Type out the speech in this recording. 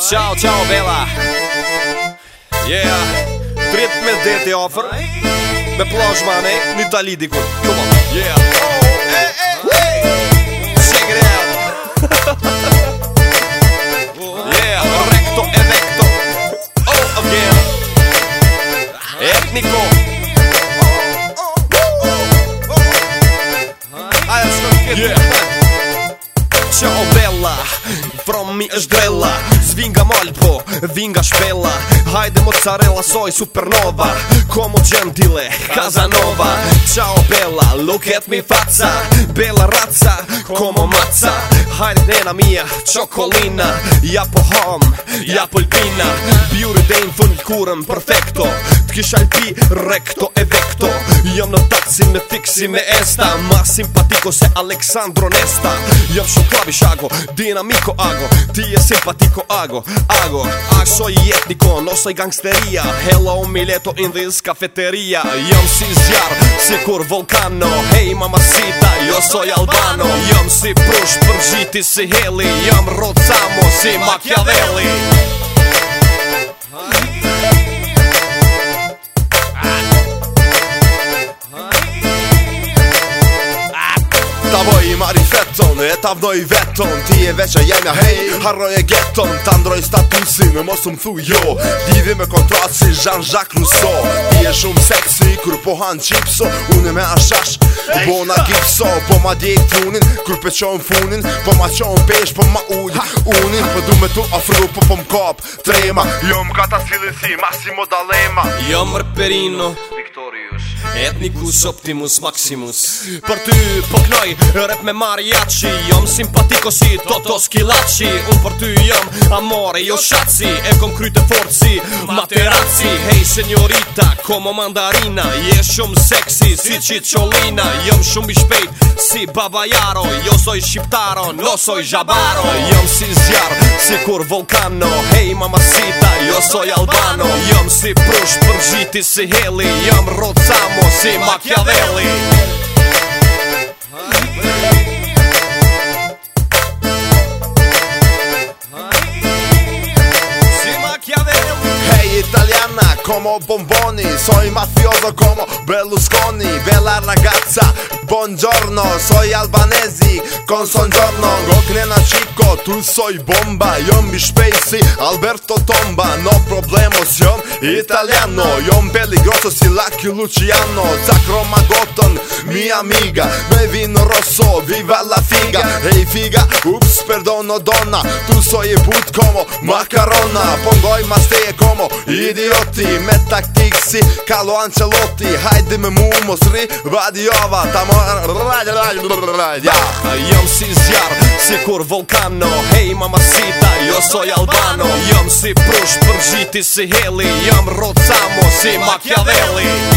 Ciao, ciao, Bella Yeah Trip me dirty offer Me plash mani Në Itali diku Come on Yeah E, e, e Check it out Yeah Recto e vecto Oh, again Etnico Yeah Ciao, Bella from me është grella Zvinga malpo, vinga shpella Hajde mozzarella, soj supernova Komo gjem dile, Casanova Ciao bella, look at me faca Bella raca, komo maca Hajde nena mia, čokolina Ja po hom, ja po lpina Pjuri dejn fun lkurem, perfecto T'kish alpi, recto Nesto Jam në tatë me thikë me esta Ma simpatiko se Aleksandro Nesta Jam shumë klavi shago, dinamiko ago Ti e simpatiko ago, ago A i etniko, noso i gangsteria Hello mileto in this cafeteria Jam si zjarë, si kur vulkano Hej mamacita, jo soj albano Jam si prush, përgjiti si heli Jam rocamo si Machiavelli Ta voj i marifeton e ta vdoj veton Ti e veqe jemja hej, harroj e geton Ta ndroj statusin e mos më thu jo me kontrat si Jean-Jacques Rousseau Ti e shumë sexy kur po han qipso Unë me ashash, bona bo gipso Po ma di punin, kur pe qon funin Po ma qon pesh, po ma ujt unin Po du me tu afru, po po m'kop, trema Jo m'kata cilin si, Massimo Dalema Jo m'rperino, Victorius Etnikus Optimus Maximus Maximus Për ty po knoj rep me mariachi Jom simpatiko si Toto Skilachi Unë për ty jom amore jo shaci E kom kryte forci materaci Hej senjorita, komo mandarina Je shumë seksi si qi qolina Jom shumë shpejt, si baba jaro Jo soj shqiptaro, no soj zhabaro Jom si zjarë, si kur volkano Hej mamasita, jo soj albano Jom si prush, përgjiti si heli Jom rocamo si Machiavelli italiana come bomboni Soy mafioso come Berlusconi Bella ragazza, buongiorno Soy albanesi con songiorno Goknena Chico, tu soy bomba Jom mi špejsi, Alberto Tomba No problemo, jom italiano Jom beli grosso si Lucky Luciano Cakro amiga Baby vino rosso, viva la figa Hej figa, ups, perdono donna Tu soj e put komo, makarona Pongoj ma ste e komo, idioti Me taktik si kalo ancelotti Hajde me mu mos ri, vadiova Ta mor, rrraj, rrraj, rrraj, ja Jom si zjar, si kur vulkano Hej mamasita, jo soj albano Jom si prush, përgjiti si heli Jom rocamo, si makjaveli